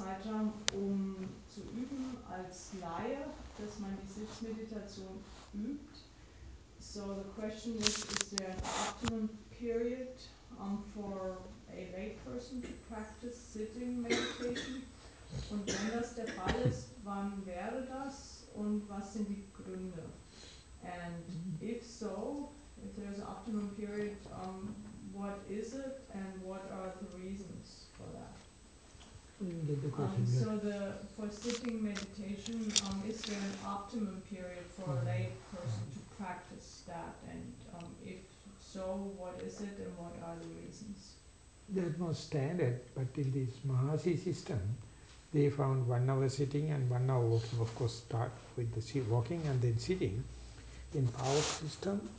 Zeitraum, um zu üben als Laie, dass man die Sitzmeditation übt. So the question is, is there an optimum period um, for a layperson to practice sitting meditation? Und wenn das der Fall ist, wann wäre das und was sind die Gründe? And if so, if there's an optimum period, um, what is it and what are the reasons for that? The question, Um, yeah. so the, for sitting meditation, um, is there an optimum period for a lay person to practice that? And, um, if so, what is it and what are the reasons? That was standard, but in this Mahasi system, they found one hour sitting and one hour walking. Of course, start with the walking and then sitting. In our system,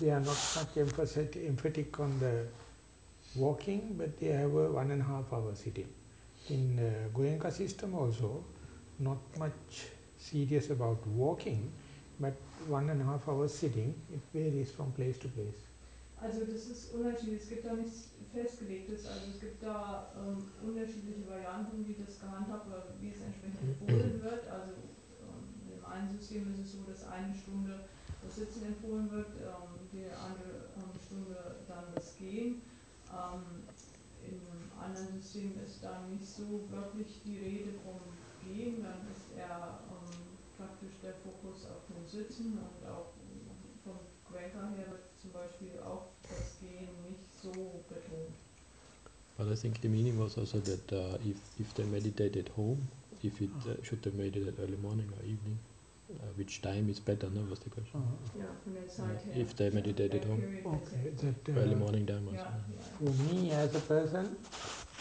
they are not much emphatic, emphatic on the walking, but they have a one and a half hour sitting. In uh, Goenka system also, not much serious about walking, but one and a half hours sitting. It varies from place to place. Also das ist unterschiedlich, es gibt da nichts festgelegtes, also es gibt da ähm, unterschiedliche Varianten, wie das gehandhabt oder wie es entsprechend empfohlen wird. Also ähm, im einen System ist es so, dass eine Stunde das Sitzen empfohlen wird, ähm, die andere ähm, Stunde dann das Gehen. In einem anderen System ist da nicht so wirklich die Rede vom Gehen, dann ist eher ähm, praktisch der Fokus auf dem Sitzen und auch vom Gregor her wird zum Beispiel auch das Gehen nicht so betont. But I think the meaning was also that uh, if, if they meditate at home, if it uh, should they meditate early morning or evening, which time is better, no, was the question. Ja, von der Zeit her. If they meditate at home. Okay, let's that, Early uh, morning time also. Yeah, yeah. For me as a person,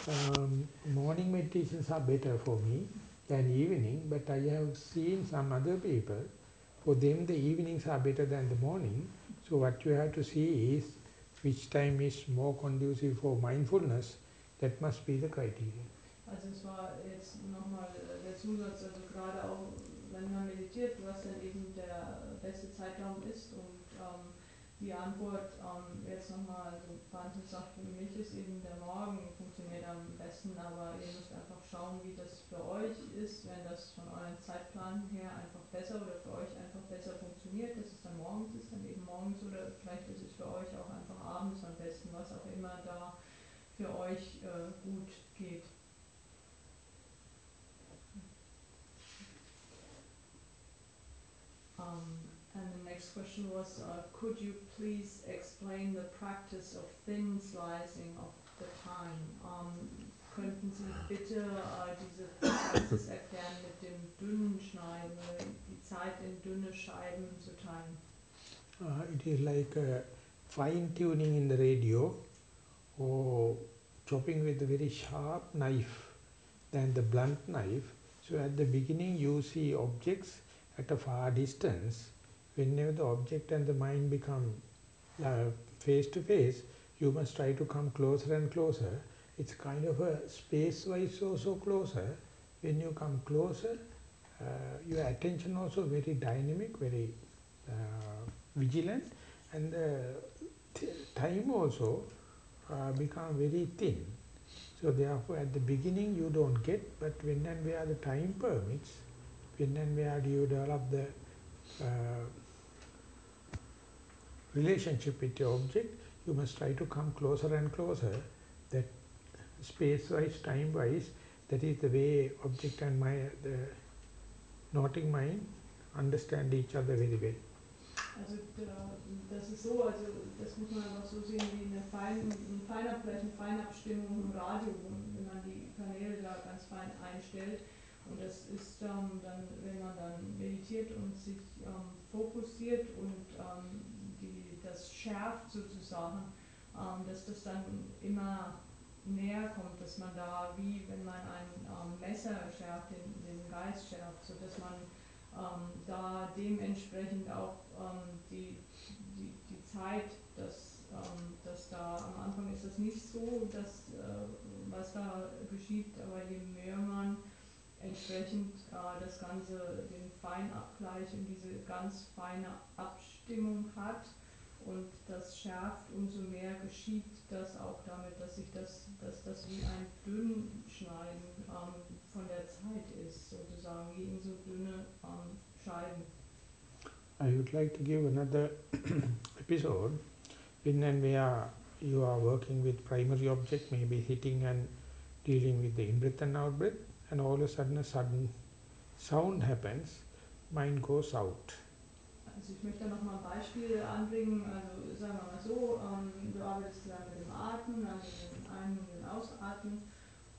um, morning meditations are better for me than evening, but I have seen some other people, for them the evenings are better than the morning. So what you have to see is which time is more conducive for mindfulness, that must be the criteria. Also es war jetzt nochmal äh, der Zusatz, also gerade auch wenn man meditiert, was dann eben der beste Zeitraum ist und ähm, die Antwort ähm, jetzt nochmal, also sagt, für mich ist eben der Morgen funktioniert am besten, aber ihr müsst einfach schauen, wie das für euch ist, wenn das von euren Zeitplan her einfach besser oder für euch einfach besser funktioniert, dass es dann morgens ist, dann eben morgens oder vielleicht ist es für euch auch einfach abends am besten, was auch immer da für euch äh, gut geht. And the next question was, uh, could you please explain the practice of thin slicing of the time? Um, könnten Sie bitte äh, diese Praxis erklären mit dem dünnen Schneiden, die Zeit in dünne Scheiben zu teilen? Uh, it is like uh, fine tuning in the radio or chopping with a very sharp knife than the blunt knife. So at the beginning you see objects at a far distance. Whenever the object and the mind become uh, face to face, you must try to come closer and closer. It's kind of a space-wise also closer. When you come closer, uh, your attention also very dynamic, very uh, vigilant, and the time also uh, become very thin. So therefore, at the beginning you don't get, but when and where the time permits, when and where you develop the uh, relationship with your object, you must try to come closer and closer. That space-wise, time-wise, that is the way object and my the noting mind understand each other very well. Also da, das ist so, also das muss man einfach so sehen wie eine fein, ein feiner, vielleicht eine Feinabstimmung im Radio, wenn man die Kanäle da ganz fein einstellt. Und das ist ähm, dann, wenn man dann meditiert und sich ähm, fokussiert und ähm, die, das schärft sozusagen, ähm, dass das dann immer näher kommt, dass man da wie wenn man ein ähm, Messer schärft, den, den Geist schärft, sodass man ähm, da dementsprechend auch die, die, die Zeit, dass, dass da am Anfang ist das nicht so, dass äh, was da geschieht, aber je mehr man entsprechend äh, das Ganze, den Feinabgleich und diese ganz feine Abstimmung hat und das schärft, umso mehr geschieht das auch damit, dass sich das, dass das wie ein Dünnschneiden ähm, von der Zeit ist, sozusagen wie in so dünne ähm, Scheiben. I would like to give another episode in and where you are working with primary object, maybe hitting and dealing with the in-breath and out-breath, and all of a sudden a sudden sound happens, mind goes out. Also ich möchte da nochmal ein Beispiel anbringen, also sagen wir mal so, ähm, du arbeitest da mit dem Atmen, also den Ein- und den Ausatmen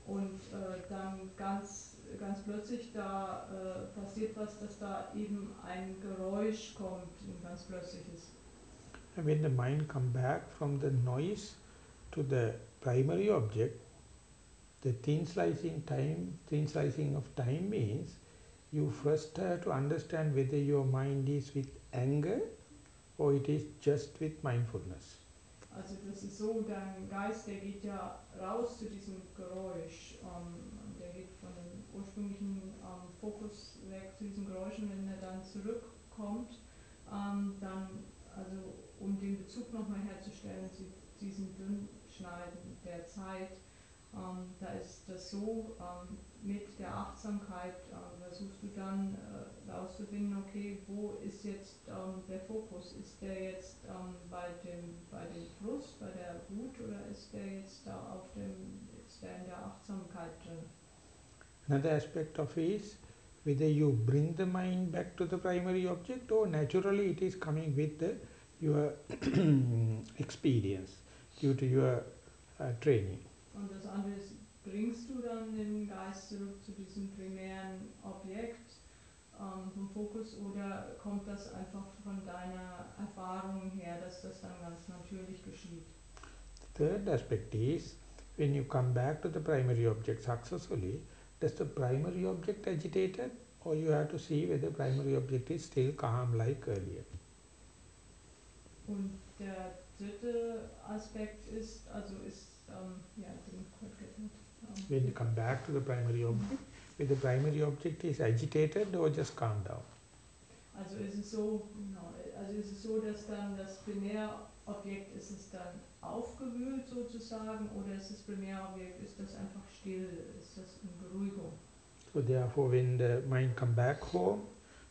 und äh, dann ganz, ganz plötzlich da äh, passiert was, dass da eben ein Geräusch kommt, ein ganz plötzliches. And when the mind come back from the noise to the primary object, the thin slicing time, thin slicing of time means you first have to understand whether your mind is with anger or it is just with mindfulness. Also das ist so, dein Geist, der geht ja raus zu diesem Geräusch, ähm, der geht von dem ursprünglichen ähm, Fokus weg zu diesem Geräusch und wenn er dann zurückkommt, ähm, dann, also um den Bezug nochmal herzustellen zu diesem Dünnschneiden der Zeit, ähm, da ist das so, ähm, mit der Achtsamkeit äh, versuchst du dann äh, rauszufinden, okay, wo ist jetzt ähm, der Fokus? Ist der jetzt ähm, bei, dem, bei dem bei der Wut oder ist der jetzt da auf dem, ist der in der Achtsamkeit drin? Another aspect of is whether you bring the mind back to the primary object or naturally it is coming with the, your experience due to your uh, training. Und das andere ist, bringst du dann den Geist zurück zu diesem primären Objekt ähm, vom Fokus oder kommt das einfach von deiner Erfahrung her, dass das dann ganz natürlich geschieht? The third aspect is when you come back to the primary object successfully, does the primary object agitated or you have to see whether primary object is still calm like earlier. Und der dritte Aspekt ist, also ist, um, yeah, quite. Um, When you come back to the primary object, with the primary object is agitated or just calm down. Also ist es so, genau, also ist es so, dass dann das Primärobjekt ist es dann aufgewühlt sozusagen oder ist das Primärobjekt, ist das einfach still, ist das in Beruhigung? So therefore when the mind come back home,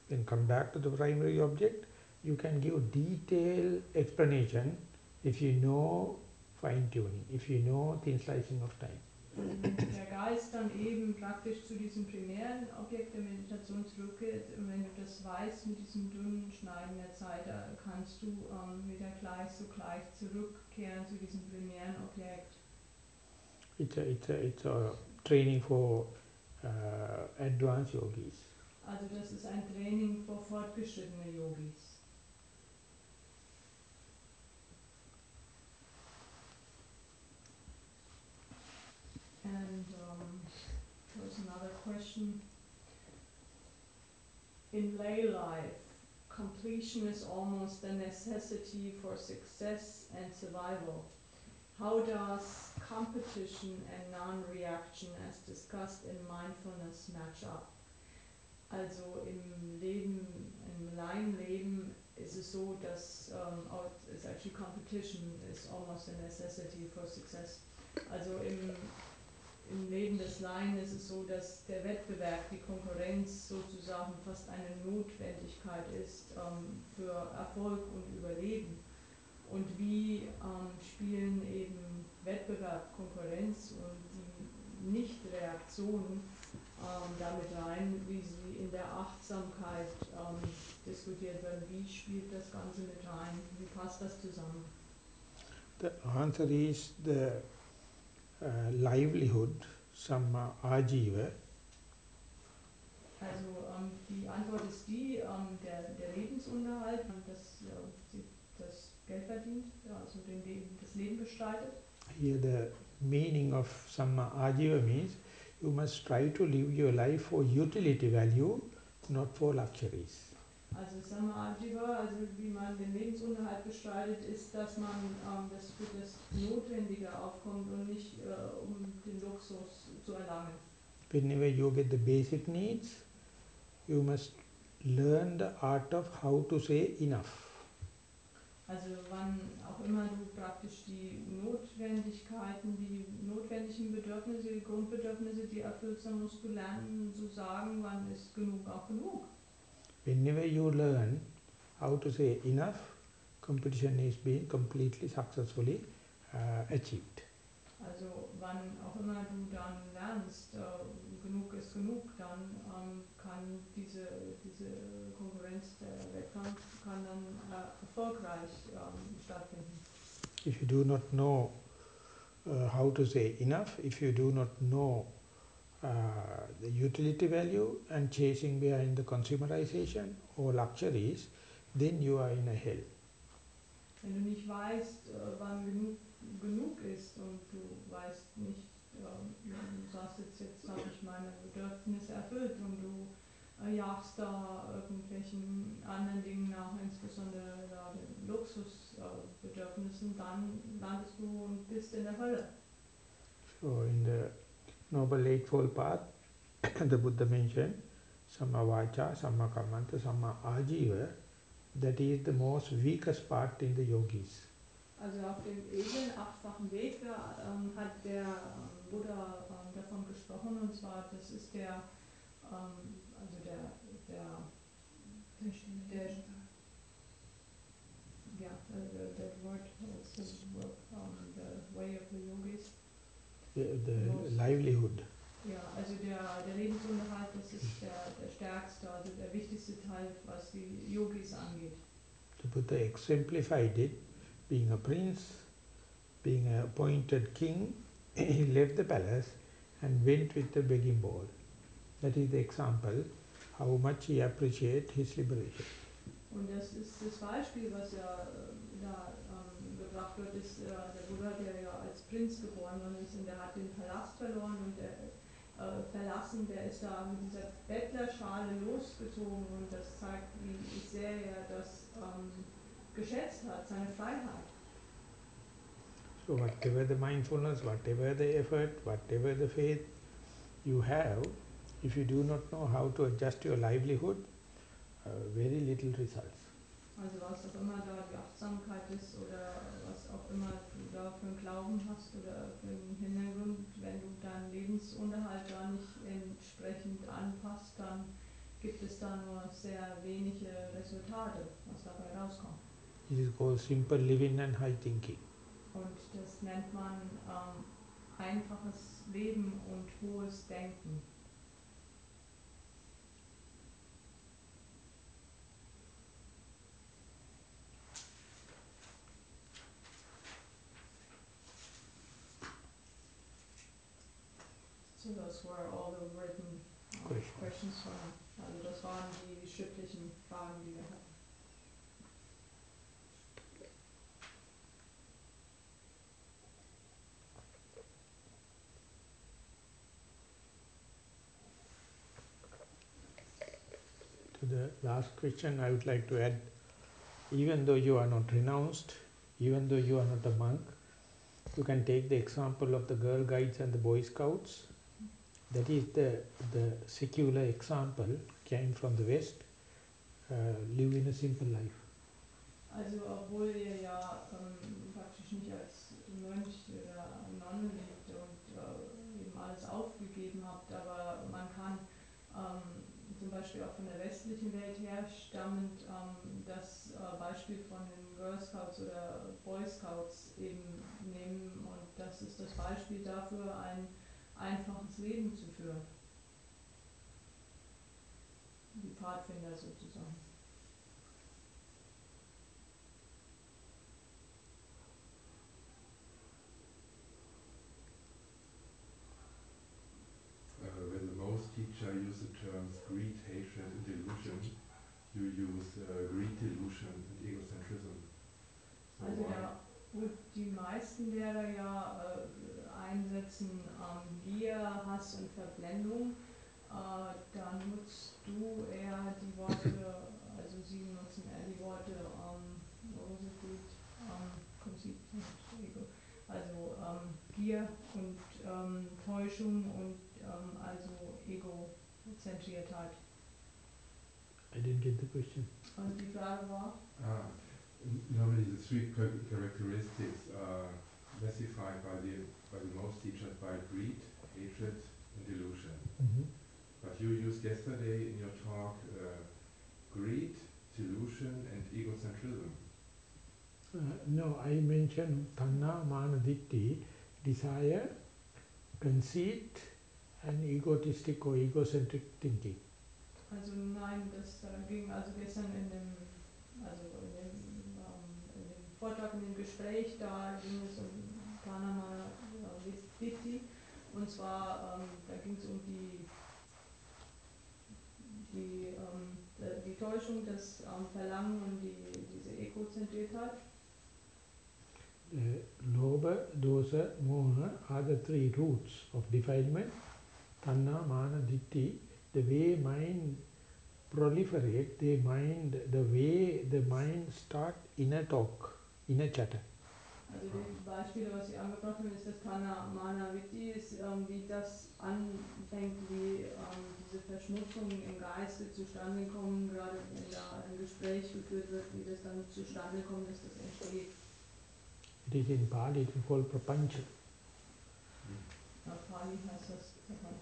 then come back to the primary object, you can give detailed explanation if you know fine tuning, if you know thin slicing of time. Wenn der Geist dann eben praktisch zu diesem primären Objekt der Meditation zurückkehrt und wenn du das weißt mit diesem dünnen Schneiden der Zeit, kannst du ähm, wieder gleich so gleich zurückkehren zu diesem primären Objekt. It's a, it's a, it's a training for uh, advanced yogis. Also das ist ein Training für fortgeschrittene Yogis. And um, there was another question. In lay life, completion is almost a necessity for success and survival. How does competition and non-reaction as discussed in mindfulness match up? Also im Leben, im Laienleben ist es so, dass um, oh, it's actually competition is almost a necessity for success. Also im im Leben des Laien ist es so, dass der Wettbewerb, die Konkurrenz sozusagen fast eine Notwendigkeit ist ähm, für Erfolg und Überleben. Und wie ähm, spielen eben Wettbewerb, Konkurrenz und die Nichtreaktion ähm, damit rein, wie sie in der Achtsamkeit ähm, diskutiert werden. Wie spielt das Ganze mit rein? Wie passt das zusammen? The answer is the Uh, livelihood, samma uh, ajiva, Also ähm, die Antwort ist die, ähm, der, der Lebensunterhalt, das, äh, das Geld verdient, also den Leben, das Leben bestreitet. Here the meaning of samma uh, ajiva means you must try to live your life for utility value, not for luxuries. Also Samaajiva, also wie man den Lebensunterhalt bestreitet, ist, dass man ähm, das für das Notwendige aufkommt und nicht äh, um den Luxus zu erlangen. Whenever you get the basic needs, you must learn the art of how to say enough. Also wann auch immer du praktisch die Notwendigkeiten, die notwendigen Bedürfnisse, die Grundbedürfnisse, die erfüllst, dann musst du lernen zu sagen, wann ist genug auch genug. Whenever you learn how to say enough, competition is being completely successfully uh, achieved. Also wann auch immer du dann lernst, äh, genug ist genug, dann ähm, kann diese, diese Konkurrenz, der Wettkampf kann dann äh, erfolgreich ähm, stattfinden. If you do not know uh, how to say enough, if you do not know Uh, the utility value and chasing behind the consumerization or luxuries, then you are in a hell. Wenn du nicht weißt, äh, wann genug genug ist und du weißt nicht, ähm, du sagst jetzt, jetzt habe ich meine Bedürfnisse erfüllt und du äh, jagst da irgendwelchen anderen Dingen nach, insbesondere da den Luxusbedürfnissen, dann landest du und bist in der Hölle. So in the Noble Eightfold Path, the Buddha mentioned Samma Vacha, Samma Kammanta, Samma Ajiva, that is the most weakest part in the yogis. Also auf dem edlen, achtfachen Weg ähm, hat der ähm, Buddha ähm, davon gesprochen und zwar, das ist der, ähm, also der, der, der, yeah, the, that word also um, the way of the yogis. The, the livelihood. Ja, also der, der Lebensunterhalt, das ist der, der stärkste, also der wichtigste Teil, was die Yogis angeht. The Buddha exemplified it, being a prince, being an appointed king, he left the palace and went with the begging bowl. That is the example how much he appreciated his liberation. Und das ist das Beispiel, was ja äh, da gebracht wird, ist äh, der Buddha, der ja als Prinz geboren worden ist und der hat den Palast verloren und der äh, verlassen, der ist da mit dieser Bettlerschale losgezogen und das zeigt, wie sehr er das ähm, geschätzt hat, seine Freiheit. So whatever the mindfulness, whatever the effort, whatever the faith you have, if you do not know how to adjust your livelihood, uh, very little results. Also was auch immer da die Achtsamkeit ist oder auch immer du da für einen Glauben hast oder für einen Hintergrund, wenn du deinen Lebensunterhalt da nicht entsprechend anpasst, dann gibt es da nur sehr wenige Resultate, was dabei rauskommt. It is called simple living and high thinking. Und das nennt man ähm, einfaches Leben und hohes Denken. Were all the written Questions. questions from, also das waren die schriftlichen Fragen, die wir hatten. To the last question, I would like to add, even though you are not renounced, even though you are not a monk, you can take the example of the Girl Guides and the Boy Scouts. That is the, the secular example, came from the West, uh, live in a simple life. Also obwohl ihr ja ähm, praktisch nicht als Mönch oder Nonne lebt und äh, eben alles aufgegeben habt, aber man kann ähm, zum Beispiel auch von der westlichen Welt her stammend ähm, das äh, Beispiel von den Girl Scouts oder Boy Scouts eben nehmen und das ist das Beispiel dafür, ein einfaches Leben zu führen. Die Pfadfinder sozusagen. Uh, when the most teacher use the terms greed, hatred, and delusion, you use uh, greed, delusion, and egocentrism. So Also wo die meisten Lehrer ja äh, einsetzen ähm, Gier, Hass und Verblendung, äh, da nutzt du eher die Worte, also sie nutzen eher die Worte, ähm, Greed, ähm, Ego, also ähm, Gier und ähm, Täuschung und ähm, also Ego-Zentriertheit. I didn't get the question. Und die Frage war, Ah, Normally the three characteristics are classified by the, by the most teachers by greed, hatred and delusion. Mm -hmm. But you used yesterday in your talk uh, greed, delusion and egocentrism. Uh, no, I mentioned tanna, mana, ditti, desire, conceit and egotistic or egocentric thinking. Also nein, das äh, ging also gestern in dem, also in dem, ähm, in dem Vortrag, in dem Gespräch, da ging es um Panama äh, Ditti und zwar, ähm, da ging es um die die, ähm, die Täuschung, das ähm, Verlangen und die, diese Egozentriertheit. Uh, Loba, Dosa, Moha are the three roots of defilement. Tanna, Mana, Ditti, the way mind proliferate, the mind, the way the mind start inner talk, inner chatter. Also die Beispiele, was Sie angebracht haben, ist das Tana Mana Vitti, ist, ähm, wie das anfängt, wie ähm, diese Verschmutzungen im Geiste zustande kommen, gerade wenn da ein Gespräch geführt wird, wie das dann zustande kommt, dass das entsteht. It is in Pali, it is called Prapancha. Auf Pali heißt das Prapancha.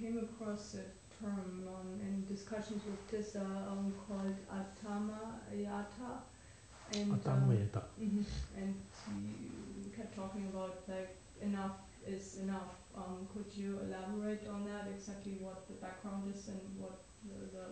Came across a term um, in discussions with Tissa um, called Atamayata. And, Atamayata. Um, mm -hmm, and he kept talking about like enough is enough. Um, could you elaborate on that exactly what the background is and what the, the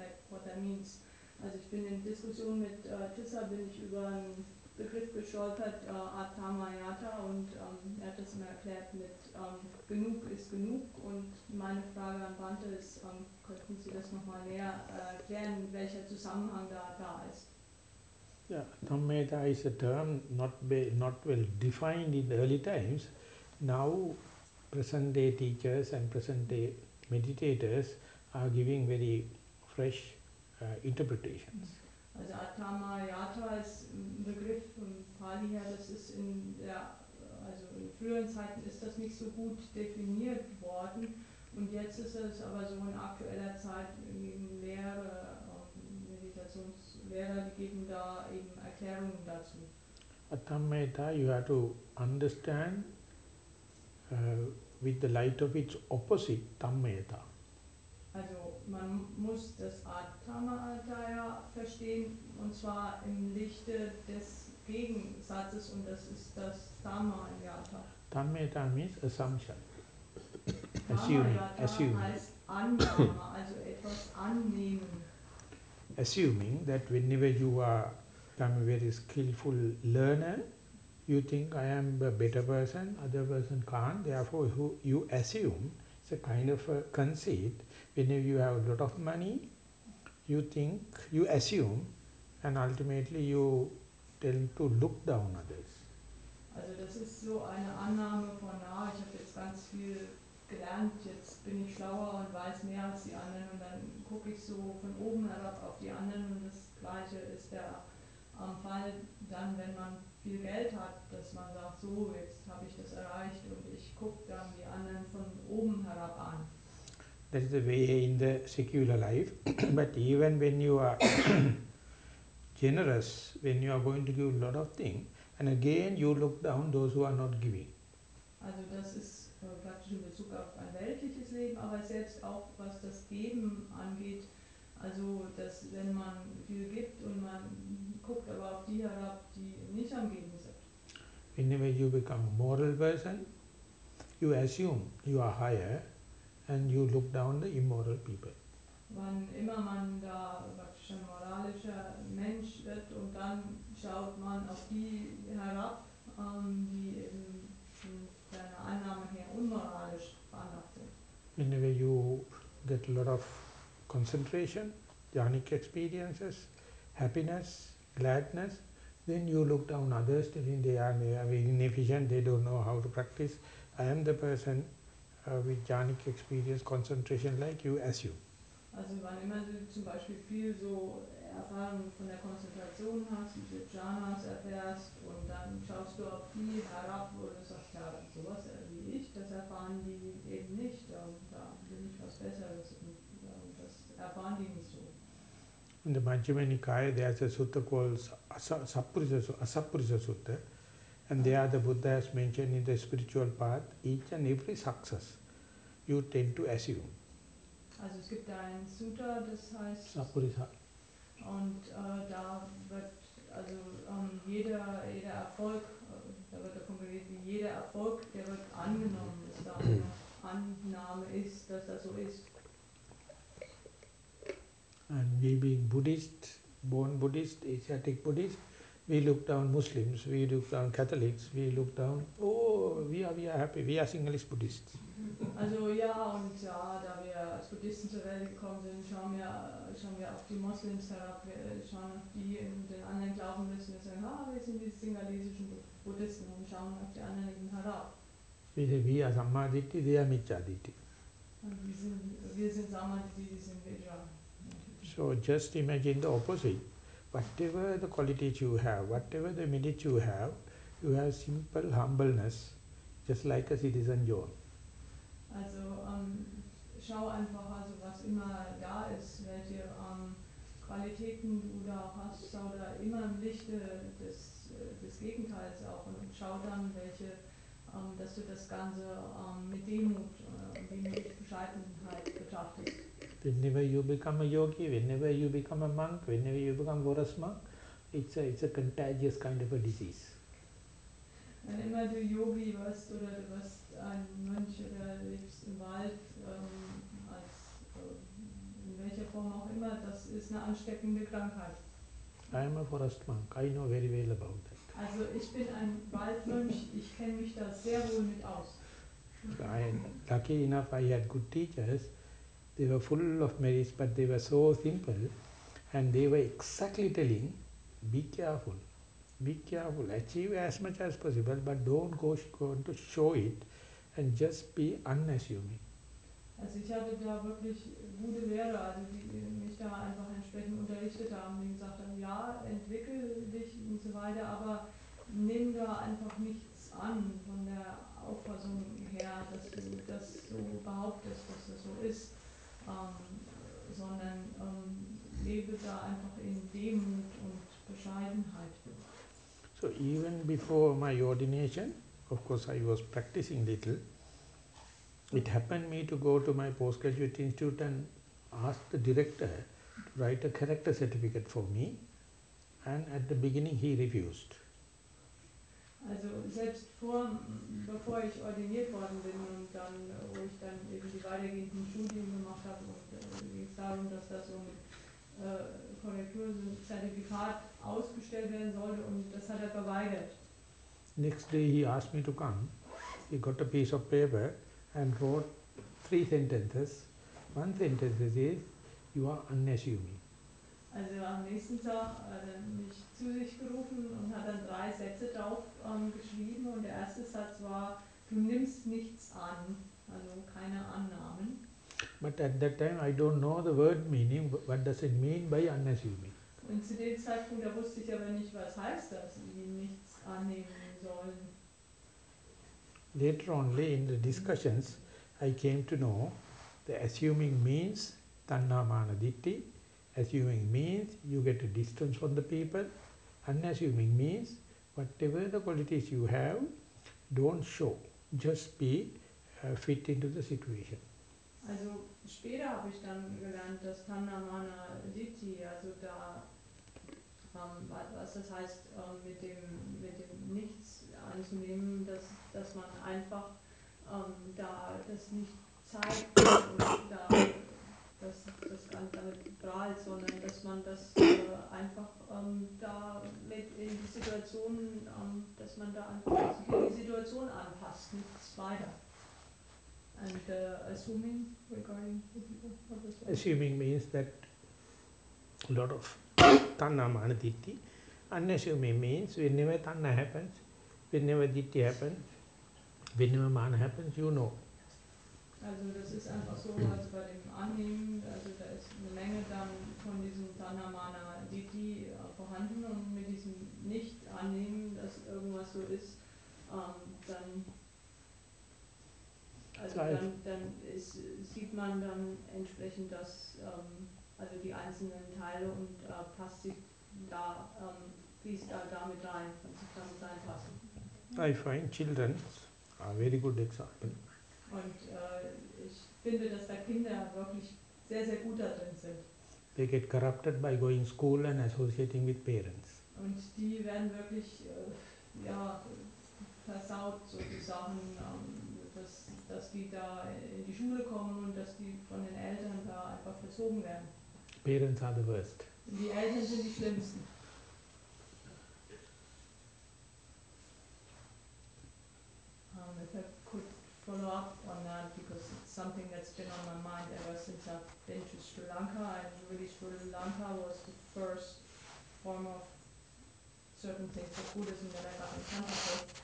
like what that means? Also ich bin in Diskussion mit äh, Tissa bin ich über einen Begriff gestolpert, äh, Atamayata, und ähm, er hat das immer erklärt mit ähm, genug ist genug. Und meine Frage an Bante ist, ähm, könnten Sie das nochmal näher äh, erklären, welcher Zusammenhang da, da ist? Yeah, Tammeta is a term not, not well defined in early times. Now, present day teachers and present day meditators are giving very fresh uh, interpretations. Also Atamayata ist ein Begriff im Pali her, das ist in der, also in früheren Zeiten ist das nicht so gut definiert worden und jetzt ist es aber so in aktueller Zeit gegen Lehre, Meditationslehrer, die geben da eben Erklärungen dazu. Atammeta you have to understand uh, with the light of its opposite, Tammeta. Also man muss das Atama-Adaya verstehen und zwar im Lichte des Gegensatzes und das ist das Dhamma-Yata. Tammeta means assumption. Assuming. Assuming. heißt Annahme, also etwas annehmen. Assuming that whenever you are become a very skillful learner, you think I am a better person, other person can't, therefore you assume it's a kind of a conceit whenever you have a lot of money you think you assume and ultimately you tend to look down others. Also das ist so eine Annahme von na ich habe jetzt ganz viel gelernt jetzt bin ich schlauer und weiß mehr als die anderen und dann gucke ich so von oben herab auf die anderen und das gleiche ist der am Fall dann wenn man viel Geld hat dass man sagt so jetzt habe ich das erreicht und ich gucke dann die anderen von oben herab an That is the way in the secular life. but even when you are generous, when you are going to give a lot of things, and again you look down those who are not giving. Also das ist äh, praktisch in Bezug auf ein weltliches Leben, aber selbst auch was das Geben angeht. Also dass wenn man viel gibt und man guckt aber auf die herab, die nicht am Geben sind. Whenever you become a moral person, you assume you are higher and you look down the immoral people. Wann immer man da praktisch ein moralischer Mensch wird und dann schaut man auf die herab, ähm, die eben von seiner Annahme her unmoralisch veranlagt sind. whenever you get a lot of concentration, jhanic experiences, happiness, gladness, then you look down others telling they are, they are inefficient, they don't know how to practice. I am the person uh, with jhanic experience, concentration like you assume. Also wann immer du zum Beispiel viel so Erfahrungen von der Konzentration hast, diese Jhanas erfährst und dann schaust du auf die herab, du sagst, ja, sowas wie ich, das erfahren die eben nicht, da bin ich was Besseres und das erfahren die nicht so. In the Majjhima Nikaya, there's a sutta called Asappurisa Sutta, and there are the Buddha has mentioned in the spiritual path, each and every success you tend to assume. Also es gibt da ein Sutta, das heißt Sappurisa. Und äh, da wird also ähm, jeder, jeder Erfolg, äh, da wird davon geredet, wie jeder Erfolg, der wird angenommen, dass da eine Annahme ist, dass das so ist. And we being Buddhist, born Buddhist, Asiatic Buddhist, we look down Muslims, we look down Catholics, we look down, oh, we are, we are happy, we are Sinhalese Buddhists. Also ja und ja, da wir als Buddhisten zur Welt gekommen sind, schauen wir, schauen wir auf die Moslems herab, wir schauen auf die in den anderen glauben müssen, wir sagen, ah, wir sind die singalesischen Buddhisten und schauen auf die anderen eben herab. We say we are Sammaditi, they are Micchaditi. Wir sind, wir sind Samaditi, die sind Vijra. So just imagine the opposite. Whatever the qualities you have, whatever the merit you have, you have simple humbleness, just like a citizen John. Also ähm, schau einfach, also was immer da ist, welche ähm, Qualitäten du da hast, schau da immer im Lichte des, des Gegenteils auch und schau dann, welche, ähm, dass du das Ganze mit Demut, äh, Demut, Bescheidenheit betrachtest. Whenever you become a yogi, whenever you become a monk, whenever you become Boras monk, it's a, it's a contagious kind of a disease. Wenn immer du Yogi wirst oder du wirst ein Mönch oder lebst im Wald, ähm, als, äh, in welcher Form auch immer, das ist eine ansteckende Krankheit. I am a forest monk. I know very well about that. Also ich bin ein Waldmönch, ich kenne mich da sehr wohl mit aus. I, lucky enough I had good teachers. They were full of merits but they were so simple and they were exactly telling, be careful, be careful, achieve as much as possible, but don't go, go to show it and just be unassuming. Also ich hatte da wirklich gute Lehrer, also die mich da einfach entsprechend unterrichtet haben, die gesagt haben, ja, entwickel dich und so weiter, aber nimm da einfach nichts an von der Auffassung her, dass du das so behauptest, dass das so ist, ähm, sondern ähm, lebe da einfach in Demut und Bescheidenheit. So even before my ordination, of course I was practicing little, it happened me to go to my postgraduate institute and ask the director to write a character certificate for me and at the beginning he refused. Also selbst vor, bevor ich ordiniert worden bin und dann, wo ich dann eben die weitergehenden Studien gemacht habe und ging es darum, dass da so ein äh, Korrekturzertifikat ausgestellt werden sollte und das hat er verweigert. Next day he asked me to come. He got a piece of paper and wrote three sentences. One sentence is, you are unassuming. Also am nächsten Tag hat er mich zu sich gerufen und hat dann drei Sätze drauf ähm, geschrieben und der erste Satz war, du nimmst nichts an, also keine Annahmen. But at that time I don't know the word meaning, what does it mean by unassuming. Und zu dem Zeitpunkt, da wusste ich aber nicht, was heißt das, die nichts annehmen sollen. Later only in the discussions I came to know the assuming means tanna mana ditti, assuming means you get a distance from the people, unassuming means whatever the qualities you have, don't show, just be uh, fit into the situation. Also später habe ich dann gelernt, dass Tanna Mana Ditti, also da, ähm, was das heißt, ähm, mit, dem, mit dem Nichts anzunehmen, dass, dass man einfach ähm, da das nicht zeigt und da das, das damit prahlt, sondern dass man das äh, einfach ähm, da mit in die Situation, ähm, dass man da einfach die Situation anpasst, nichts weiter. And uh, assuming regarding the people? Assuming means that a lot of tanna mana ditti. Unassuming means whenever tanna happens, whenever ditti happens, whenever mana happens, you know. Also das ist einfach so, also bei dem Annehmen, also da ist eine Menge dann von diesem Tanna Mana Diti vorhanden und mit diesem Nicht-Annehmen, dass irgendwas so ist, ähm, dann also dann, dann ist, sieht man dann entsprechend, dass ähm, also die einzelnen Teile und äh, passt sich da, ähm, fließt da damit rein, kann sich damit reinpassen. I find children are very good example. Finde, dass da Kinder wirklich sehr, sehr gut da drin sind. They get corrupted by going school and associating with parents. Und die werden wirklich äh, ja, versaut sozusagen, ähm, dass, dass die da in die Schule kommen und dass die von den Eltern da einfach verzogen werden. Parents are the worst. Die Eltern sind die schlimmsten. Um, if I could follow up on that because something that's been on my mind ever since I've been to Sri Lanka. And really Sri Lanka was the first form of certain things of Buddhism that I got in contact with.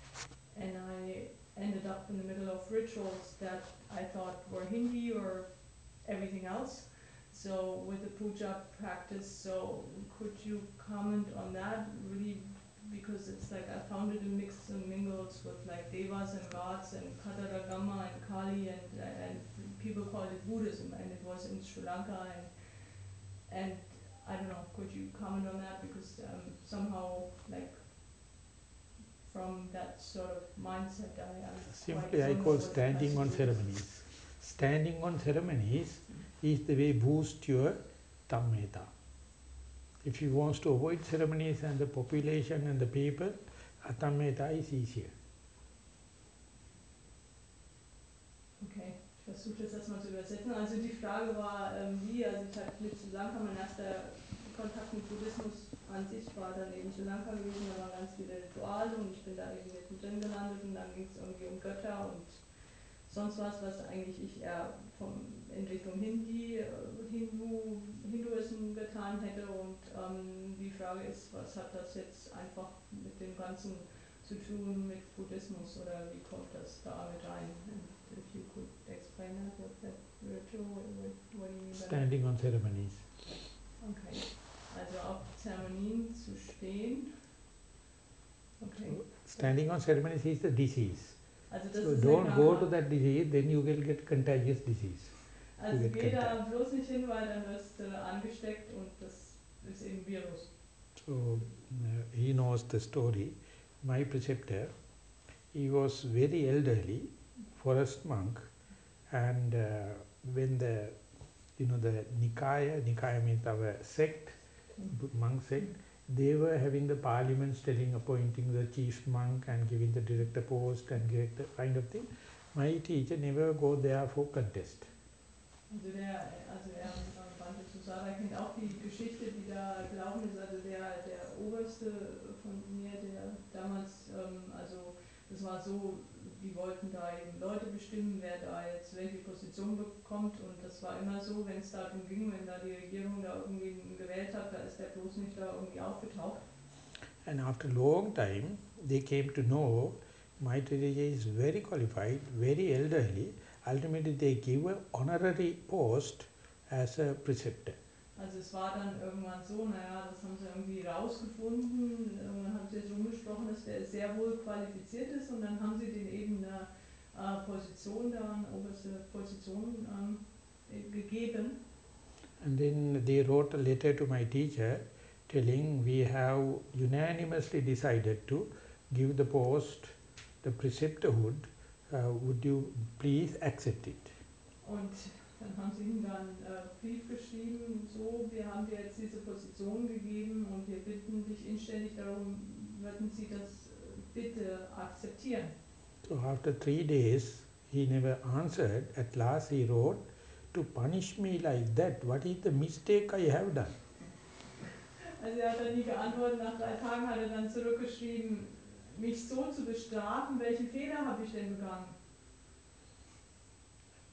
And I ended up in the middle of rituals that I thought were Hindi or everything else. So with the puja practice, so could you comment on that? Really because it's like I found it in mixed and mingles with like devas and gods and Kataragama and Kali and and people called it Buddhism and it was in Sri Lanka and and I don't know, could you comment on that because um, somehow like from that sort of mindset I am Simply I call standing on ceremonies. Standing on ceremonies is the way boost your tammeta. If you want to avoid ceremonies and the population and the people, atammeta is easier. Okay, ich versuche das erstmal zu übersetzen. Also die Frage war, ähm, wie, also ich hatte mit Sri Lanka, mein erster Kontakt mit Buddhismus an sich war dann eben Sri Lanka gewesen, da waren ganz viele Rituale und ich bin da eben mittendrin gelandet und dann ging es irgendwie um Götter und sonst was, was eigentlich ich eher vom, in Richtung Hindi, äh, Hindu, Hinduismus getan hätte. Und ähm, die Frage ist, was hat das jetzt einfach mit dem Ganzen zu tun mit Buddhismus oder wie kommt das da mit rein? And if you could explain that, what that ritual, what, what, do you mean Standing on ceremonies. Okay, also auf Zeremonien zu stehen. Okay. Standing on ceremonies is the disease. So don't go to that disease, then you will get contagious disease. Also geh da bloß nicht hin, weil dann wirst du angesteckt und das ist eben Virus. So uh, he knows the story. My preceptor, he was very elderly, forest monk, and uh, when the you know the Nikaya, Nikaya means our sect, mm. monk sect, they were having the parliaments telling appointing the chief monk and giving the director post and get the kind of thing. My teacher never go there for contest. Also der, also er, Bhante Susada kennt auch die Geschichte, die da gelaufen ist. Also der, der Oberste von mir, der damals, ähm, also das war so, die wollten da eben Leute bestimmen, wer da jetzt welche Position bekommt. Und das war immer so, wenn es darum ging, wenn da die Regierung da irgendwie gewählt hat, da ist der bloß nicht da irgendwie aufgetaucht. And after a long time, they came to know Maitreya is very qualified, very elderly. Ultimately, they give an honorary post as a preceptor. Also es war dann irgendwann so, naja, das haben sie irgendwie rausgefunden, irgendwann haben sie jetzt rumgesprochen, dass der sehr wohl qualifiziert ist und dann haben sie den eben eine äh, Position da, eine oberste Position ähm, gegeben. And then they wrote a letter to my teacher telling we have unanimously decided to give the post, the preceptorhood, uh, would you please accept it? Und dann haben sie ihm dann äh, Brief geschrieben, so, wir haben dir jetzt diese Position gegeben und wir bitten dich inständig darum, würden Sie das äh, bitte akzeptieren. So after three days, he never answered. At last he wrote, to punish me like that, what is the mistake I have done? Also er hat dann nie geantwortet, nach drei Tagen hat er dann zurückgeschrieben, mich so zu bestrafen, welchen Fehler habe ich denn begangen?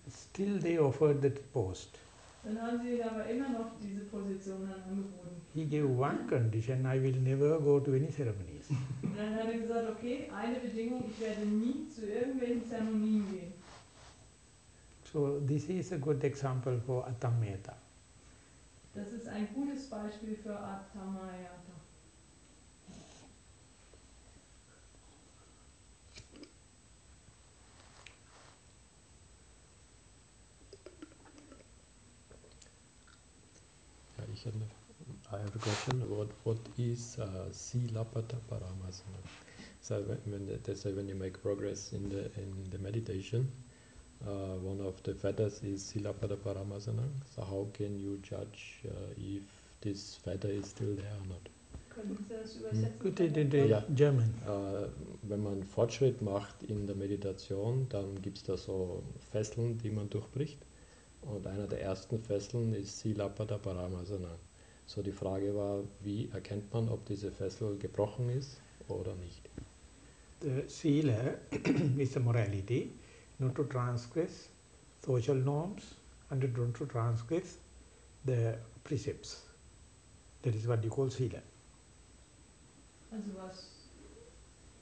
Still they offered that post. Dann haben sie aber immer noch diese Position dann angeboten. He gave one condition, I will never go to any ceremonies. Dann hat er gesagt, okay, eine Bedingung, ich werde nie zu irgendwelchen Zeremonien gehen. So this is a good example for Atammeta. Das ist ein gutes Beispiel für Atamayata. Hätte, I have a question. What what is uh, Silapata Paramasana? So when, when they say when you make progress in the in the meditation, uh, one of the feathers is Silapata Paramasana. So how can you judge uh, if this feather is still there or not? Könnten Sie das übersetzen? It, it, Ja. German. Äh, wenn man Fortschritt macht in der Meditation, dann gibt es da so Fesseln, die man durchbricht. Und einer der ersten Fesseln ist Silapada Paramasana. So die Frage war, wie erkennt man, ob diese Fessel gebrochen ist oder nicht? The sila is a morality, not to transgress social norms and not to transgress the precepts. That is what you call sila. Also was,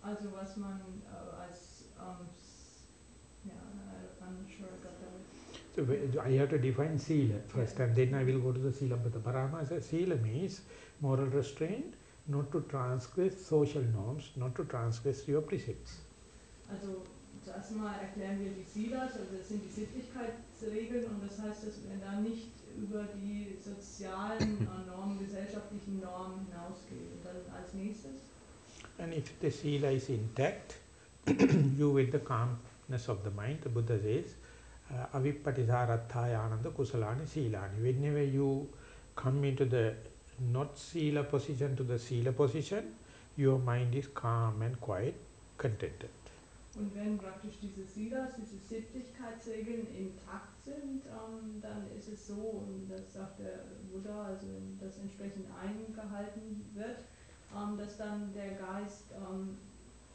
also was man äh, als, ähm, I have to define sila first and then I will go to the sila. But the paramasa sila means moral restraint, not to transgress social norms, not to transgress your precepts. Also zuerst mal erklären wir die Silas, also das sind die Sittlichkeitsregeln und das heißt, dass wir da nicht über die sozialen Normen, gesellschaftlichen Normen hinausgehen. Und dann als nächstes, And if the sila is intact, you with the calmness of the mind, the Buddha says, avippatisarathaya ananda kusalani silani. Whenever you come into the not sila position to the sila position, your mind is calm and quiet, contented. und wenn praktisch diese Silas, diese Sittlichkeitsregeln intakt sind, ähm, dann ist es so, und das sagt der Buddha, also wenn das entsprechend eingehalten wird, ähm, dass dann der Geist ähm,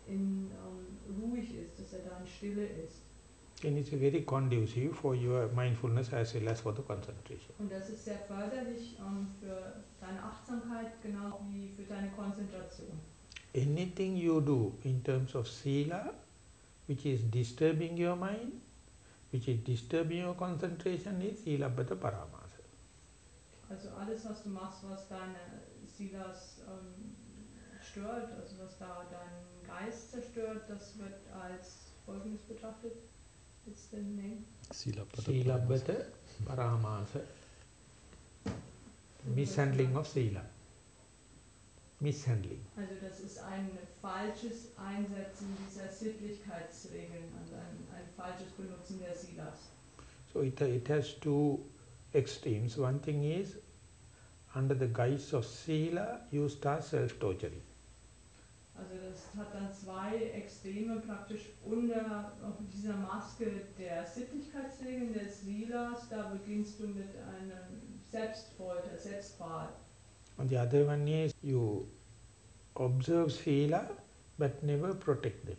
in, ähm, ruhig ist, dass er da in Stille ist. And it's very conducive for your mindfulness as well as for the concentration. Und das ist sehr förderlich ähm, für deine Achtsamkeit, genau wie für deine Konzentration. Anything you do in terms of sila, which is disturbing your mind, which is disturbing your concentration, is silabbata paramasa. Also alles, was du machst, was deine Silas ähm, stört, also was da deinen Geist zerstört, das wird als folgendes betrachtet. It's the name. Silapada Silabbata paramasa. Mishandling of sila. Mishandling. Also das ist ein falsches Einsetzen dieser Sittlichkeitsregeln, also ein, ein falsches Benutzen der Silas. So it, it has two extremes. One thing is, under the guise of sila, you start self-torturing. Also das hat dann zwei Extreme praktisch unter dieser Maske der Sittlichkeitsregeln des Silas. Da beginnst du mit einem Selbstfolter, Selbstqual. And the other one is, you observe sila, but never protect them.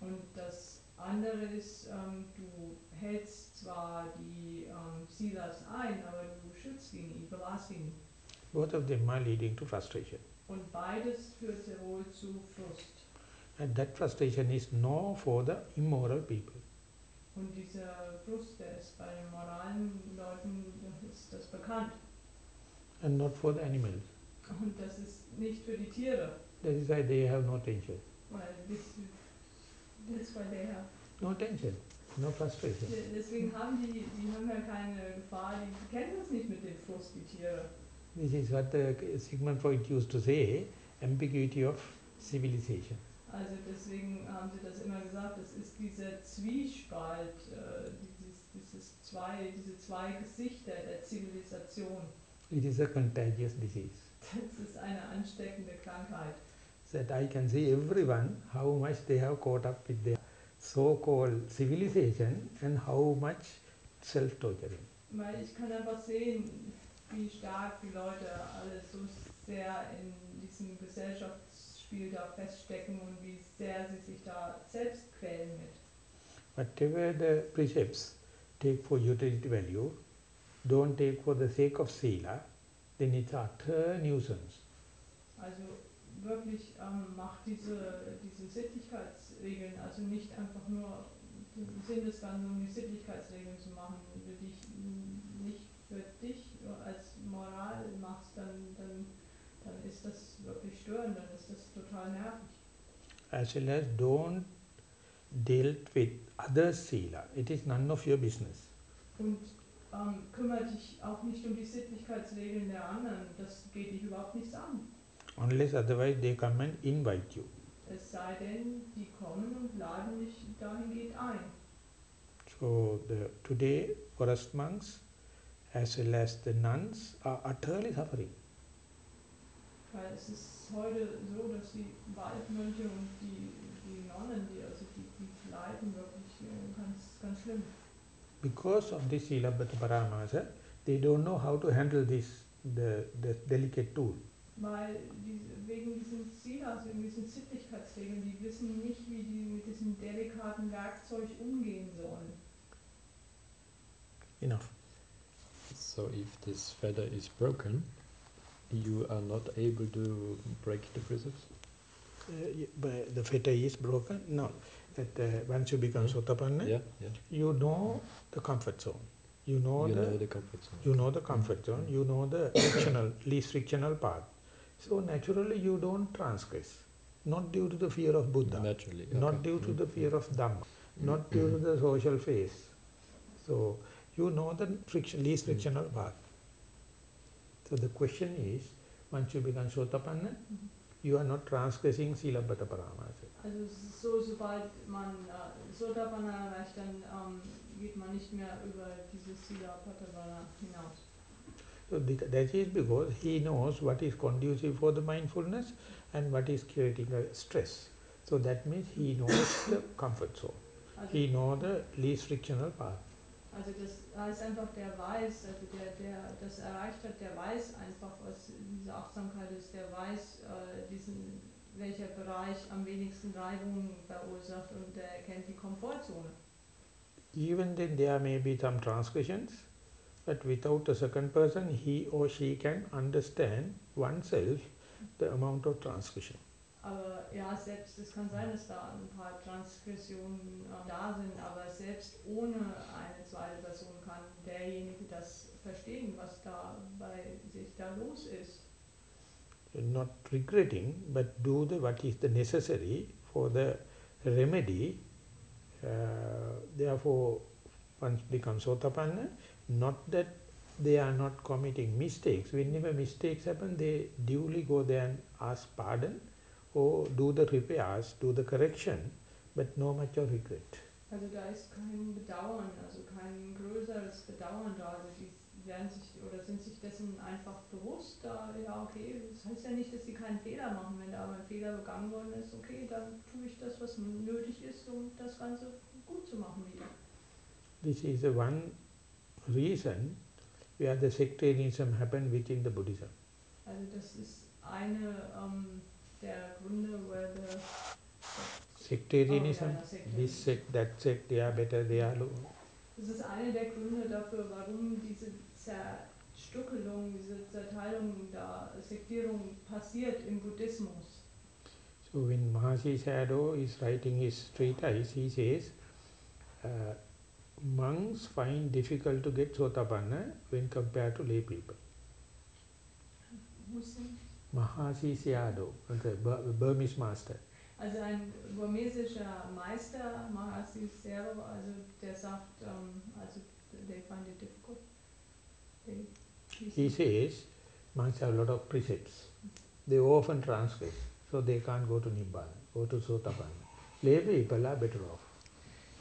Und das andere ist, ähm, du hältst zwar die ähm, Silas ein, aber du schützt nie, bewahrst nie. Both of them are leading to frustration. Und beides führt sehr wohl zu Frust. And that frustration is no for the immoral people. Und dieser Frust, der ist bei den moralen Leuten, ist das bekannt. and not for the animals. Und das ist nicht für die Tiere, That is why they have no tension. weil that's why they have. No tension, no frustration. Deswegen haben die, die haben ja keine Gefahr, die kennen das nicht mit dem Frust, die Tiere. This is what the Sigmund Freud used to say, ambiguity of civilization. Also deswegen haben sie das immer gesagt, das ist dieser Zwiespalt, äh, dieses, dieses zwei, diese zwei Gesichter der Zivilisation. It is a contagious disease. Das ist eine ansteckende Krankheit. That I can see everyone how much they have caught up with their so-called civilization and how much self-torturing. Weil ich kann einfach sehen, wie stark die Leute alle so sehr in diesem Gesellschaftsspiel da feststecken und wie sehr sie sich da selbst quälen mit. Whatever the precepts take for utility value, don't take for the sake of sila, then it's utter nuisance. Also wirklich ähm, macht diese, diese Sittlichkeitsregeln, also nicht einfach nur den Sinn des Ganzen, um die Sittlichkeitsregeln zu machen. Du dich nicht für dich als Moral machst, dann, dann, dann ist das wirklich störend, dann ist das total nervig. As well as don't deal with other sila. It is none of your business. Und ähm, kümmere dich auch nicht um die Sittlichkeitsregeln der anderen. Das geht dich überhaupt nichts an. Unless otherwise they come and invite you. Es sei denn, die kommen und laden dich dahingehend ein. So the today forest monks as well as the nuns are utterly suffering. Weil es ist heute so, dass die Waldmönche und die, die Nonnen, die, also die, die leiden wirklich äh, ganz, ganz schlimm. Because of this Silabhata Paramasa, they don't know how to handle this the, the delicate tool. Weil die, wegen diesen Silas, wegen diesen Sittlichkeitsregeln, die wissen nicht, wie die mit diesem delikaten Werkzeug umgehen sollen. Enough. So if this feather is broken, you are not able to break the precepts? Uh, but the fetter is broken? No. That uh, once you become Sotapanna, Yeah, yeah. you know the comfort zone. You know you the know the comfort zone. you know the comfort zone, you know the frictional, least frictional path. So naturally you don't transgress. Not due to the fear of Buddha, Naturally. not due to Mm, the fear mm, of Dhamma, mm, not due to mm. the social phase. So you know the friction, least Mm. frictional path. So the question is, once you become Sotapanna, Mhm. you are not transgressing Silabhata Paramasa. Also es so, sobald man äh, Sotapanna erreicht, dann ähm, geht man nicht mehr über dieses Sila Patavana hinaus. So that is because he knows what is conducive for the mindfulness and what is creating a stress. So that means he knows the comfort zone. Also, He knows the least frictional path. Also das heißt einfach, der weiß, also der, der das erreicht hat, der weiß einfach, was diese Achtsamkeit ist, der weiß, äh, diesen, welcher Bereich am wenigsten Reibung verursacht und der kennt die Komfortzone. Even then there may be some transgressions, but without a second person, he or she can understand oneself the amount of transgression. Aber ja, selbst, es kann sein, dass da ein paar Transgressionen äh, da sind, aber selbst ohne eine zweite Person kann derjenige das verstehen, was da bei sich da los ist. Not regretting, but do the what is the necessary for the remedy. Uh, therefore, once becomes Sotapanna, not that they are not committing mistakes. Whenever mistakes happen, they duly go there and ask pardon or do the repairs, do the correction, but no much of regret. Also da ist kein Bedauern, also kein größeres Bedauern da. Also die werden sich oder sind sich dessen einfach bewusst, da, ja okay, das heißt ja nicht, dass sie keinen Fehler machen. Wenn da aber ein Fehler begangen worden ist, okay, dann tue ich das, was nötig ist, um das Ganze gut zu machen wieder. This is the one reason where the sectarianism happened within the Buddhism. Also das ist eine ähm, Sectarianism, Oh, ja, this sect, that sect, they are better, they are low. das ist eine der Gründe dafür, warum diese Zerstückelung, diese Zerteilung da Sektierung passiert im Buddhismus. So when Mahasi Sayadaw is writing his treatise, he says, uh, monks find difficult to get Sotapanna when compared to lay people. Who's? Mahasi Sayadaw, the Burmese master. Also ein burmesischer Meister, Mahasi also der sagt, ähm, also they find it difficult. They, He says, monks have a lot of precepts. They often transgress, so they can't go to Nibbana, go to Sotapanna. Lay people are better off.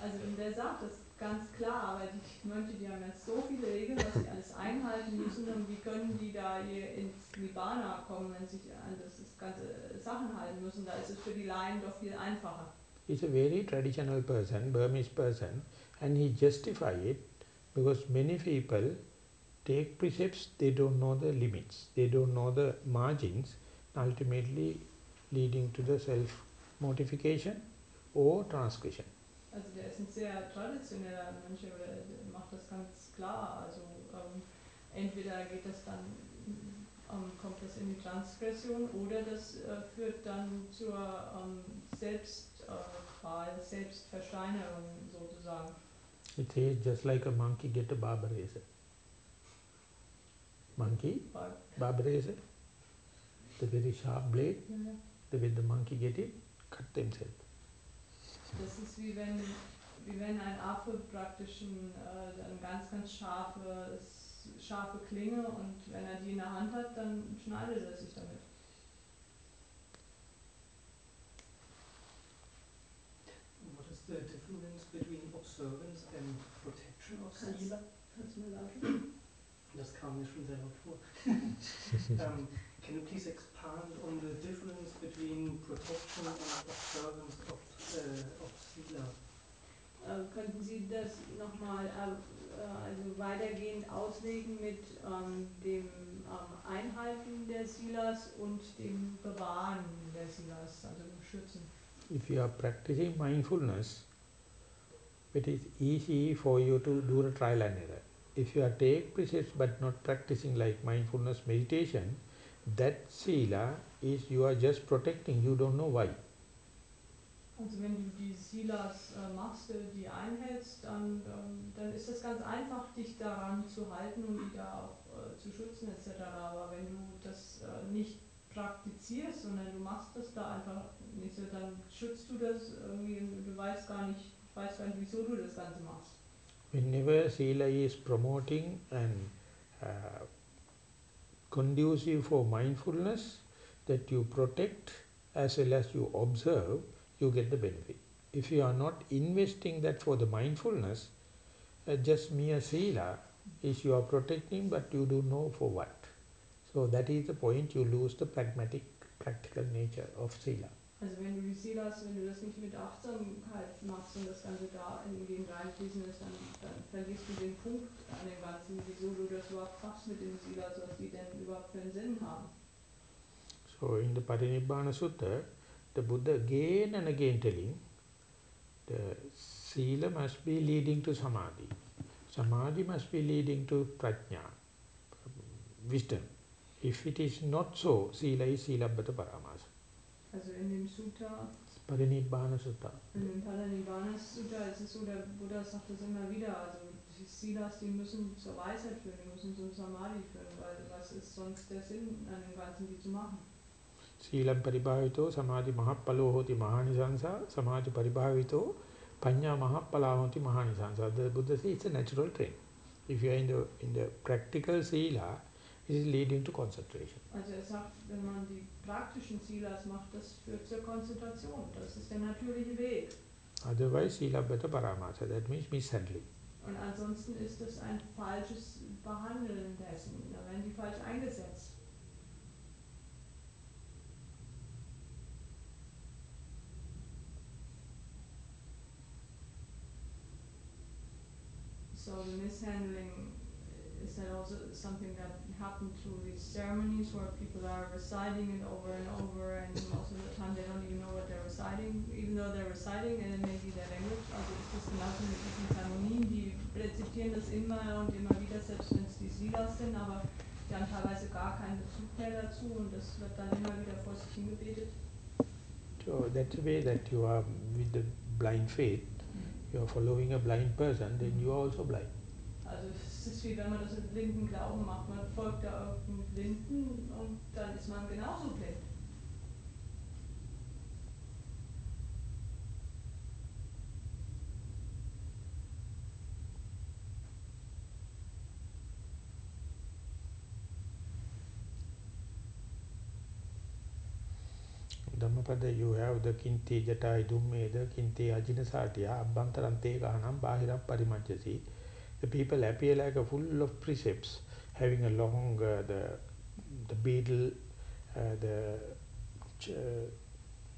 Also und der sagt das ganz klar, aber die Mönche, die haben jetzt so viele Regeln, was sie alles einhalten müssen und wie können die da hier ins Nibbana kommen, wenn sie sich an das ganze Sachen halten müssen, da ist es für die Laien doch viel einfacher. He's a very traditional person, Burmese person, and he justify it because many people take precepts, they don't know the limits, they don't know the margins, ultimately leading to the self-mortification or transgression. Also der ist ein sehr traditioneller aber der, macht das ganz klar. Also ähm, entweder geht das dann, ähm, kommt das in die Transgression oder das äh, führt dann zur ähm, Selbstqual, äh, Selbstversteinerung sozusagen. It is just like a monkey get a razor. Monkey, Bar barber razor, the very sharp blade, the way the monkey get it, cut themselves. Das ist wie wenn, wie wenn ein Affe praktisch ein, äh, eine ganz, ganz scharfe, scharfe Klinge und wenn er die in der Hand hat, dann schneidet er sich damit. What is the difference between observance and protection of Sila? Kannst du? Das kam mir schon sehr laut vor. um, can you please expand on the difference between protection and observance of, uh, of Sila? Äh, könnten Sie das nochmal äh, also weitergehend auslegen mit ähm, dem ähm, Einhalten der Silas und dem Bewahren der Silas, also dem Schützen? If you are practicing mindfulness, it is easy for you to do the trial and error. If you are take precepts but not practicing like mindfulness meditation, that sila is you are just protecting, you don't know why. Also wenn du die Silas äh, machst, äh, die einhältst, dann, ähm, dann ist es ganz einfach, dich daran zu halten und die da auch äh, zu schützen etc. Aber wenn du das äh, nicht praktizierst, sondern du machst das da einfach nicht so, dann schützt du das irgendwie und du weißt gar nicht, weißt gar nicht, wieso du das Ganze machst. Whenever Sila is promoting and uh, conducive for mindfulness, that you protect as well as you observe, you get the benefit. If you are not investing that for the mindfulness, uh, just mere Sila is you are protecting but you don't know for what. So that is the point you lose the pragmatic, practical nature of Sila. Also wenn du wenn du das nicht mit Achtsamkeit machst und das Ganze da in dann, dann verlierst du den Punkt an dem Ganzen, wieso du das überhaupt machst mit was die denn überhaupt für einen Sinn haben. So in the Parinibbana Sutta, the Buddha again and again telling, the Sila must be leading to Samadhi. Samadhi must be leading to Prajna, wisdom. If it is not so, Sila is Sila Silabbata Paramasa. Also in dem Sutta, Parinibbana Sutta. in dem Parinibbana Sutta ist es so, der Buddha sagt das immer wieder, also die Silas, die müssen zur Weisheit führen, die müssen zum Samadhi führen, weil was ist sonst der Sinn an dem Ganzen, die zu machen? Sīlam paribhavito samadhi mahappalo hoti mahanisansa, samadhi paribhavito panya mahappala hoti mahanisansa. The Buddha says it's a natural trend. If you are in the, in the practical sila, it is leading to concentration. Also er sagt, wenn man die praktischen Silas macht, das führt zur Konzentration. Das ist der natürliche Weg. Otherwise, sila beta paramasa, that means mishandling. Und ansonsten ist das ein falsches Behandeln dessen. Da werden die falsch eingesetzt. So the mishandling is that also something that happened through these ceremonies where people are reciting it over and over and most of the time they don't even know what they're reciting, even though they're reciting and it may be their language. Also ist das genauso mit diesen Zeremonien, die rezitieren das immer und immer wieder, selbst wenn es die Silas sind, aber die haben teilweise gar keinen Bezug mehr dazu und das wird dann immer wieder vor sich hingebetet. So that's the way that you are with the blind faith, mhm. you are following a blind person, then you are also blind. Also es ist wie wenn man das mit blinden Glauben macht. Man folgt da irgendeinem Blinden und dann ist man genauso blind. Dhammapada you have the kinti jata idummeda kinti ajinasatiya abbantarante gahanam bahiram parimajjasi the people appear like a full of precepts, having a long uh, the the beetle, uh, the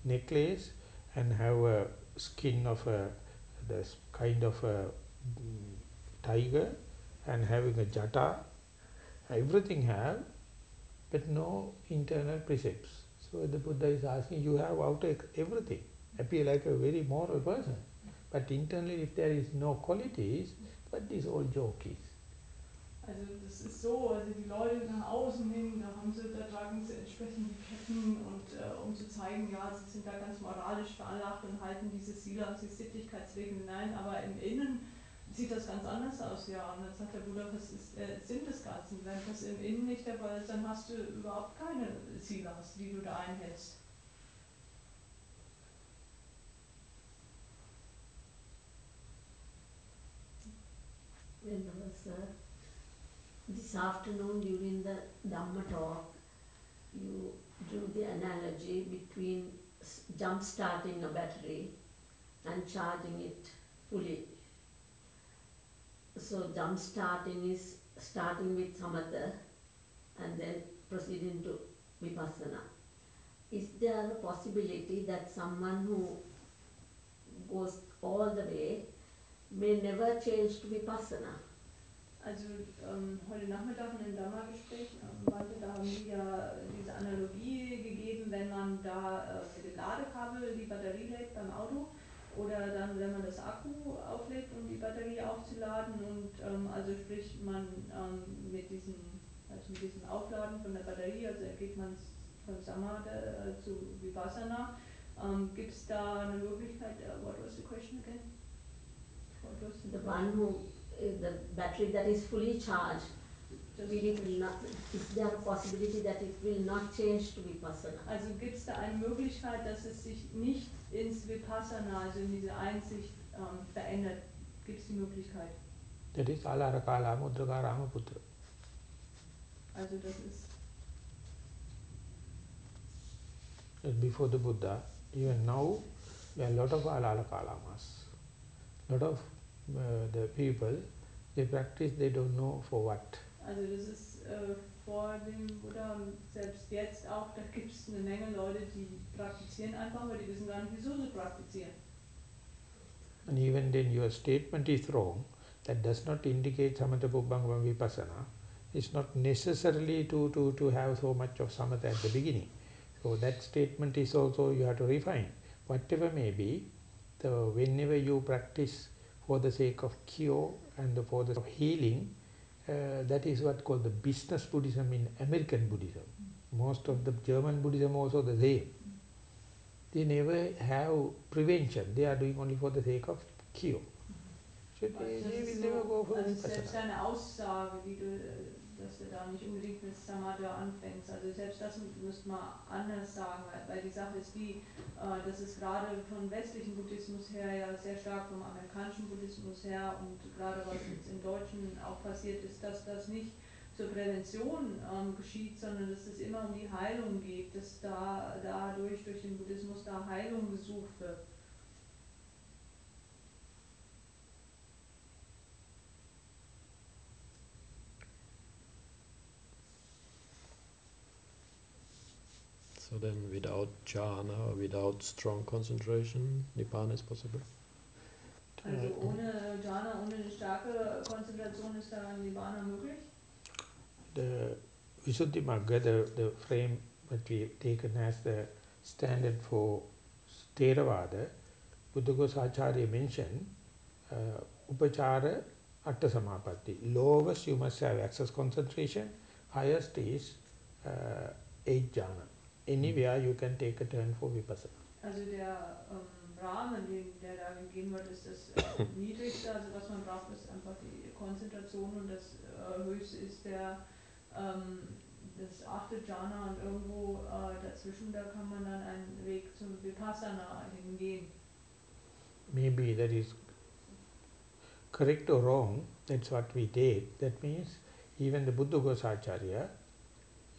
necklace, and have a skin of a this kind of a mm, tiger, and having a jata. Everything have, but no internal precepts. So the Buddha is asking, you have out everything, appear like a very moral person, But internally, if there is no qualities, what is all joke is? Also das ist so, also die Leute nach außen hin, da haben sie, da tragen sie entsprechend die Ketten und äh, um zu zeigen, ja, sie sind da ganz moralisch veranlagt und halten diese Sila und diese Sittlichkeitsregeln hinein, aber im Innen sieht das ganz anders aus, ja. Und dann sagt der Bruder, was ist äh, Sinn des Ganzen? Wenn das im Innen nicht dabei ist, dann hast du überhaupt keine Silas, die du da einhältst. Venerable sir, uh, this afternoon during the Dhamma talk, you drew the analogy between jump starting a battery and charging it fully. So jump starting is starting with samatha and then proceeding to vipassana. Is there a possibility that someone who goes all the way may never change to vipassana? Also ähm, heute Nachmittag in dem Dhamma-Gespräch, ähm, da haben die ja diese Analogie gegeben, wenn man da äh, mit dem Ladekabel die Batterie lädt beim Auto oder dann, wenn man das Akku auflädt, um die Batterie aufzuladen und ähm, also sprich man ähm, mit diesem also mit diesem Aufladen von der Batterie, also geht man von Samadhi äh, zu Vipassana, ähm, gibt es da eine Möglichkeit, uh, what was the question again? The, one who the battery that is fully charged, will it not, is there a possibility that it will not change to Vipassana? Also gibt es da eine Möglichkeit, dass es sich nicht ins Vipassana, also in diese Einsicht ähm, verändert? Gibt es die Möglichkeit? That is Alara Kala Mudraka Ramaputra. Also das ist before the Buddha, even now, there are a lot of Alala Kalamas. lot of uh, Uh, the people, they practice, they don't know for what. Also das ist äh, vor dem Buddha und selbst jetzt auch, da gibt es eine Menge Leute, die praktizieren einfach, aber die wissen gar nicht, wieso sie praktizieren. And even then your statement is wrong, that does not indicate samatha pubbangam vipassana. It's not necessarily to, to, to have so much of samatha at the beginning. So that statement is also you have to refine. Whatever may be, the, whenever you practice for the sake of cure and for the sake of healing, uh, that is what called the business Buddhism in American Buddhism. Most of the German Buddhism also the same. They never have prevention. They are doing only for the sake of cure. So they, they will so, never go for selbst deine Aussage, wie du, dass du da nicht unbedingt mit Samadha anfängst, also selbst das müsste man anders sagen, weil, weil die Sache ist die, äh, dass es gerade von westlichen Buddhismus her ja sehr stark vom amerikanischen Buddhismus her und gerade was jetzt im Deutschen auch passiert ist, dass das nicht zur Prävention ähm, geschieht, sondern dass es immer um die Heilung geht, dass da dadurch durch den Buddhismus da Heilung gesucht wird. So then without jhana, without strong concentration, nibbana is possible? Also ohne jhana, ohne eine starke Konzentration ist da nibbana möglich? The Visuddhimagga, the, the frame that we taken as the standard for Theravada, Buddhaghosa Acharya mentioned uh, Upachara Atta Samapatti. Lowest you must have access concentration, highest is uh, 8 jhana. Anywhere you can take a turn for vipassana. Also der ähm, Rahmen, den, der da gegeben wird, ist das äh, niedrigste, also was man braucht, ist einfach die Konzentration und das äh, höchste ist der ähm, das achte Jhana und irgendwo äh, dazwischen, da kann man dann einen Weg zum Vipassana hingehen. Maybe that is correct or wrong, that's what we take. That means even the Buddha Gosacharya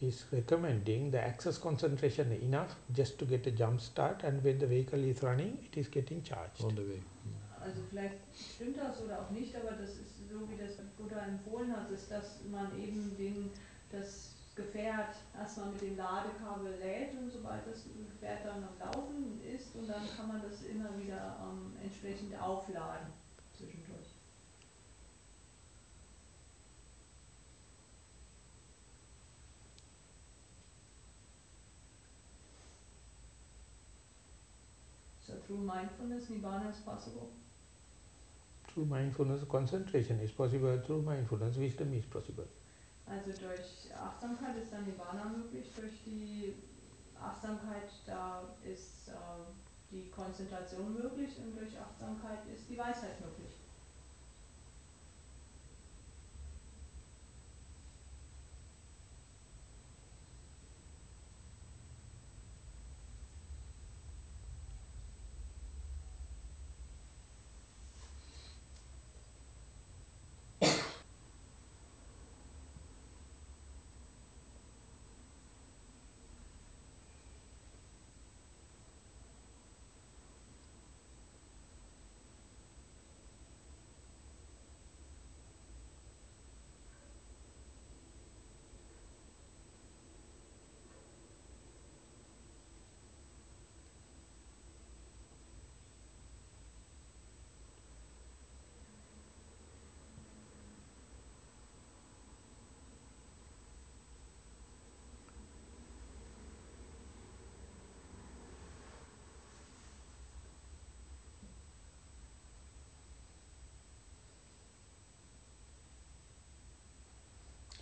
is recommending the access concentration enough just to get a jump start and when the vehicle is running, it is getting charged. On the way. Also vielleicht stimmt das oder auch nicht, aber das ist so, wie das Buddha empfohlen hat, ist, dass man eben den, das Gefährt erstmal mit dem Ladekabel lädt und sobald das Gefährt dann am Laufen ist und dann kann man das immer wieder ähm, entsprechend aufladen zwischendurch. So through mindfulness, Nibbana is possible. through mindfulness, concentration is possible through mindfulness, wisdom is possible. Also durch Achtsamkeit ist dann Nirvana möglich, durch die Achtsamkeit da ist äh, die Konzentration möglich und durch Achtsamkeit ist die Weisheit möglich.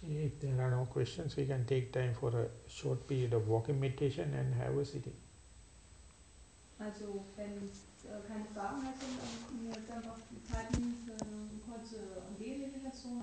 If there are no questions, we can take time for a short period of walking meditation and have a sitting. Also wenn äh, keine Fragen sind, dann jetzt einfach Zeit für eine kurze Gehmeditation.